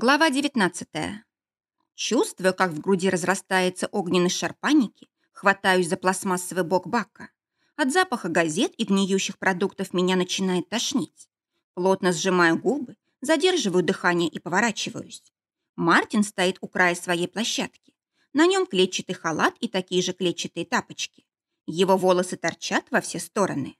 Глава 19. Чувствую, как в груди разрастается огненный шар паники, хватаюсь за пластмассовый бок бака. От запаха газет и гниющих продуктов меня начинает тошнить. Плотно сжимаю губы, задерживаю дыхание и поворачиваюсь. Мартин стоит у края своей площадки. На нем клетчатый халат и такие же клетчатые тапочки. Его волосы торчат во все стороны.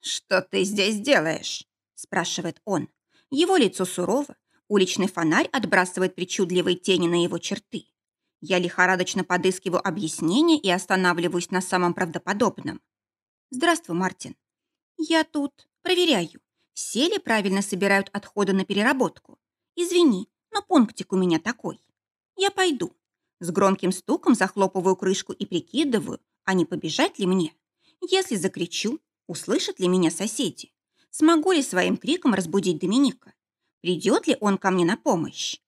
«Что ты здесь делаешь?» – спрашивает он. Его лицо сурово, Уличный фонарь отбрасывает причудливые тени на его черты. Я лихорадочно подыскиваю объяснение и останавливаюсь на самом правдоподобном. «Здравствуй, Мартин. Я тут проверяю, все ли правильно собирают отходы на переработку. Извини, но пунктик у меня такой. Я пойду». С громким стуком захлопываю крышку и прикидываю, а не побежать ли мне. Если закричу, услышат ли меня соседи? Смогу ли своим криком разбудить Доминика? Придет ли он ко мне на помощь?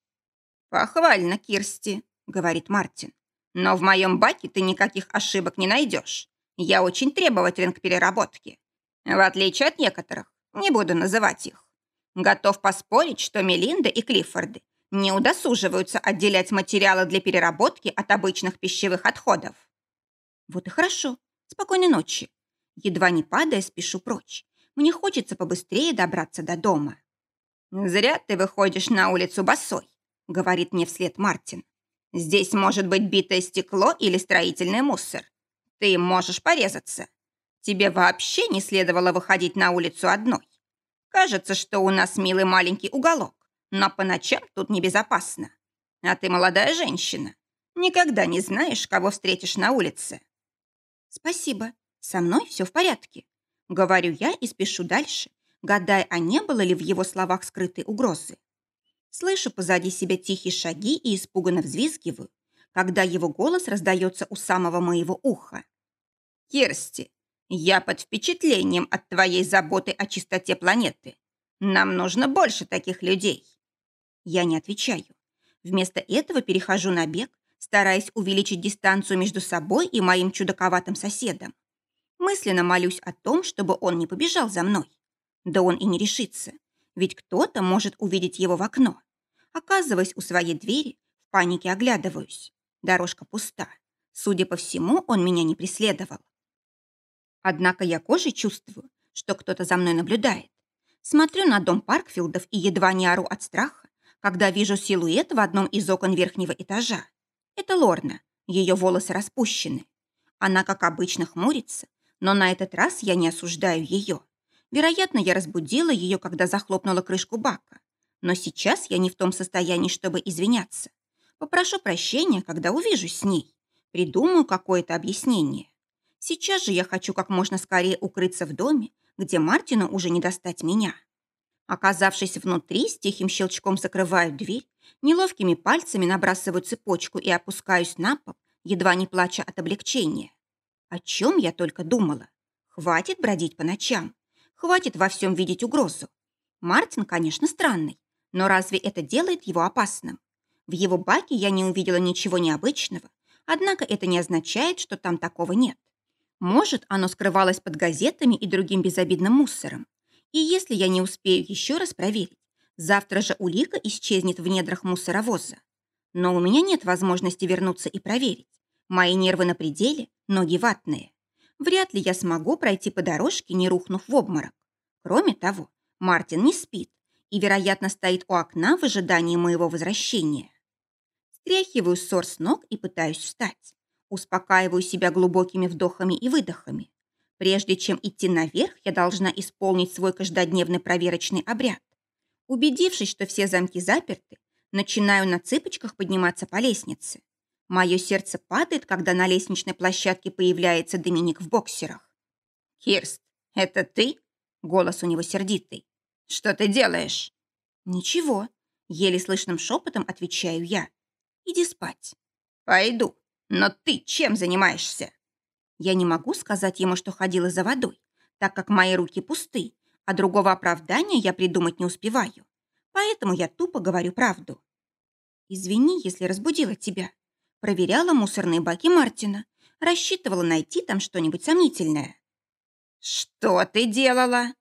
«Похвально, Кирсти», — говорит Мартин. «Но в моем баке ты никаких ошибок не найдешь. Я очень требователен к переработке. В отличие от некоторых, не буду называть их. Готов поспорить, что Мелинда и Клиффорды не удосуживаются отделять материалы для переработки от обычных пищевых отходов. Вот и хорошо. Спокойной ночи. Едва не падая, спешу прочь. Мне хочется побыстрее добраться до дома. «Зря ты выходишь на улицу босой», — говорит мне вслед Мартин. «Здесь может быть битое стекло или строительный мусор. Ты можешь порезаться. Тебе вообще не следовало выходить на улицу одной. Кажется, что у нас милый маленький уголок, но по ночам тут небезопасно. А ты молодая женщина. Никогда не знаешь, кого встретишь на улице». «Спасибо. Со мной все в порядке», — говорю я и спешу дальше, гадая, а не было ли в его словах скрытой угрозы. Слышу позади себя тихие шаги и испуганно взвизгиваю, когда его голос раздается у самого моего уха. «Кирсти, я под впечатлением от твоей заботы о чистоте планеты. Нам нужно больше таких людей». Я не отвечаю. Вместо этого перехожу на бег, стараясь увеличить дистанцию между собой и моим чудаковатым соседом. Мысленно молюсь о том, чтобы он не побежал за мной. Да он и не решится, ведь кто-то может увидеть его в окно. Оказываясь у своей двери, в панике оглядываюсь. Дорожка пуста. Судя по всему, он меня не преследовал. Однако я кожей чувствую, что кто-то за мной наблюдает. Смотрю на дом Паркфилдов и едва не ору от страха, когда вижу силуэт в одном из окон верхнего этажа. Это Лорна, ее волосы распущены. Она, как обычно, хмурится, но на этот раз я не осуждаю ее. Вероятно, я разбудила ее, когда захлопнула крышку бака. Но сейчас я не в том состоянии, чтобы извиняться. Попрошу прощения, когда увижусь с ней. Придумаю какое-то объяснение. Сейчас же я хочу как можно скорее укрыться в доме, где Мартину уже не достать меня. Оказавшись внутри, с тихим щелчком закрываю дверь, неловкими пальцами набрасываю цепочку и опускаюсь на пол, едва не плача от облегчения. О чем я только думала? Хватит бродить по ночам. Хватит во всем видеть угрозу. Мартин, конечно, странный, но разве это делает его опасным? В его баке я не увидела ничего необычного, однако это не означает, что там такого нет. Может, оно скрывалось под газетами и другим безобидным мусором. И если я не успею еще раз проверить, завтра же улика исчезнет в недрах мусоровоза. Но у меня нет возможности вернуться и проверить. Мои нервы на пределе, ноги ватные. Вряд ли я смогу пройти по дорожке, не рухнув в обморок. Кроме того, Мартин не спит и, вероятно, стоит у окна в ожидании моего возвращения. Стряхиваю ссор с ног и пытаюсь встать. Успокаиваю себя глубокими вдохами и выдохами. Прежде чем идти наверх, я должна исполнить свой каждодневный проверочный обряд. Убедившись, что все замки заперты, начинаю на цыпочках подниматься по лестнице. Мое сердце падает, когда на лестничной площадке появляется Доминик в боксерах. «Кирст, это ты?» Голос у него сердитый. «Что ты делаешь?» «Ничего», — еле слышным шепотом отвечаю я. «Иди спать». «Пойду. Но ты чем занимаешься?» Я не могу сказать ему, что ходила за водой, так как мои руки пусты, а другого оправдания я придумать не успеваю. Поэтому я тупо говорю правду. «Извини, если разбудила тебя», Проверяла мусорные баки Мартина. Рассчитывала найти там что-нибудь сомнительное. «Что ты делала?»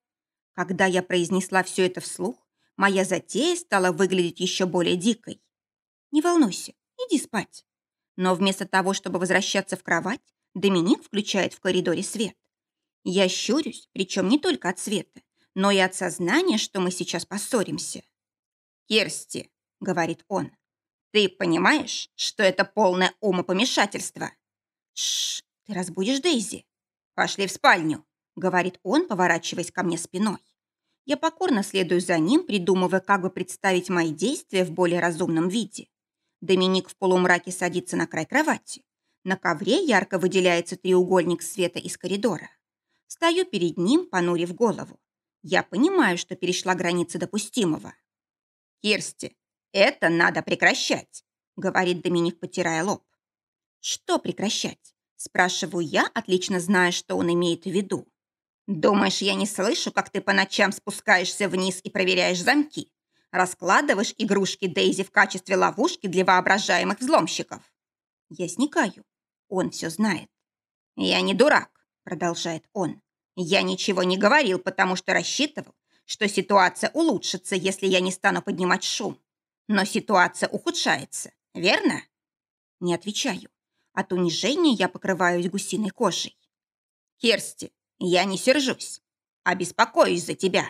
Когда я произнесла все это вслух, моя затея стала выглядеть еще более дикой. Не волнуйся, иди спать. Но вместо того, чтобы возвращаться в кровать, Доминик включает в коридоре свет. Я щурюсь, причем не только от света, но и от сознания, что мы сейчас поссоримся. «Кирсти», — говорит он, — «ты понимаешь, что это полное умопомешательство?» «Шш, ты разбудишь Дейзи». «Пошли в спальню», — говорит он, поворачиваясь ко мне спиной. Я покорно следую за ним, придумывая, как бы представить мои действия в более разумном виде. Доминик в полумраке садится на край кровати. На ковре ярко выделяется треугольник света из коридора. Стою перед ним, понурив голову. Я понимаю, что перешла границы допустимого. «Кирсти, это надо прекращать», — говорит Доминик, потирая лоб. «Что прекращать?» — спрашиваю я, отлично зная, что он имеет в виду. «Думаешь, я не слышу, как ты по ночам спускаешься вниз и проверяешь замки? Раскладываешь игрушки Дейзи в качестве ловушки для воображаемых взломщиков?» Я сникаю. Он все знает. «Я не дурак», — продолжает он. «Я ничего не говорил, потому что рассчитывал, что ситуация улучшится, если я не стану поднимать шум. Но ситуация ухудшается, верно?» Не отвечаю. От унижения я покрываюсь гусиной кожей. «Керсти, я не сержусь, а беспокоюсь за тебя».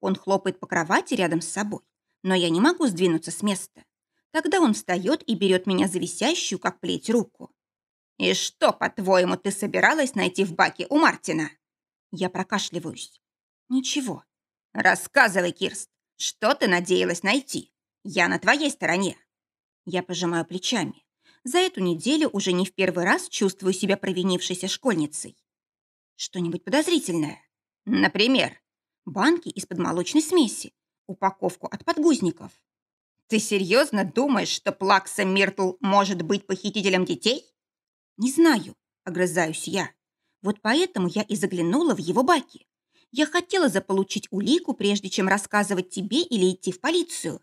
Он хлопает по кровати рядом с собой, но я не могу сдвинуться с места. Тогда он встает и берет меня за висящую, как плеть, руку. «И что, по-твоему, ты собиралась найти в баке у Мартина?» Я прокашливаюсь. «Ничего». «Рассказывай, Кирст, что ты надеялась найти? Я на твоей стороне». Я пожимаю плечами. За эту неделю уже не в первый раз чувствую себя провинившейся школьницей. Что-нибудь подозрительное? Например, банки из-под молочной смеси, упаковку от подгузников. Ты серьезно думаешь, что Плакса Миртл может быть похитителем детей? Не знаю, огрызаюсь я. Вот поэтому я и заглянула в его баки. Я хотела заполучить улику, прежде чем рассказывать тебе или идти в полицию.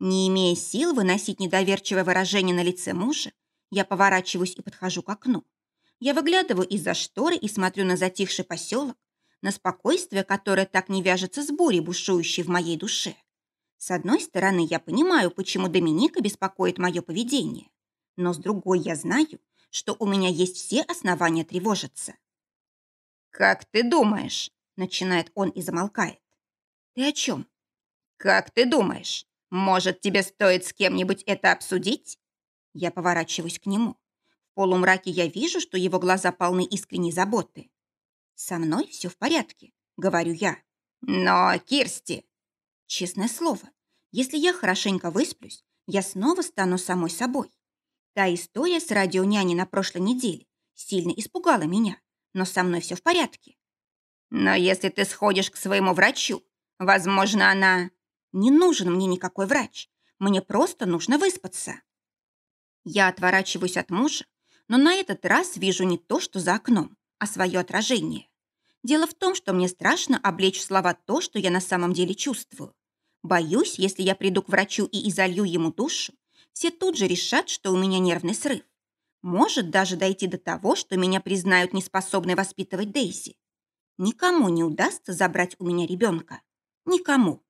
Не имея сил выносить недоверчивое выражение на лице мужа, я поворачиваюсь и подхожу к окну. Я выглядываю из-за шторы и смотрю на затихший поселок, на спокойствие, которое так не вяжется с бурей, бушующей в моей душе. С одной стороны, я понимаю, почему Доминика беспокоит мое поведение. Но с другой я знаю, что у меня есть все основания тревожиться. «Как ты думаешь?» – начинает он и замолкает. «Ты о чем?» «Как ты думаешь, может, тебе стоит с кем-нибудь это обсудить?» Я поворачиваюсь к нему. В полумраке я вижу, что его глаза полны искренней заботы. «Со мной все в порядке», — говорю я. «Но, Кирсти...» Честное слово, если я хорошенько высплюсь, я снова стану самой собой. Та история с радионяней на прошлой неделе сильно испугала меня, но со мной все в порядке. Но если ты сходишь к своему врачу, возможно, она... Не нужен мне никакой врач. Мне просто нужно выспаться. Я отворачиваюсь от мужа, но на этот раз вижу не то, что за окном, а свое отражение. Дело в том, что мне страшно облечь в слова то, что я на самом деле чувствую. Боюсь, если я приду к врачу и изолью ему душу, все тут же решат, что у меня нервный срыв. Может даже дойти до того, что меня признают неспособной воспитывать Дейзи. Никому не удастся забрать у меня ребенка. Никому.